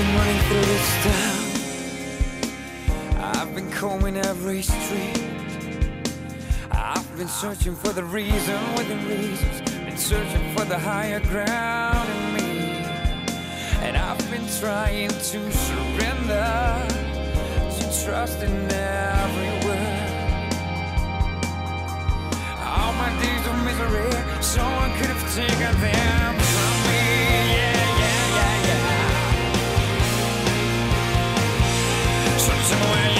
been running through this town. I've been combing every street. I've been searching for the reason within reasons. Been searching for the higher ground in me. And I've been trying to surrender to trust in every word. All my days of misery, someone could have taken them from So